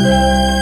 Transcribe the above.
Yeah.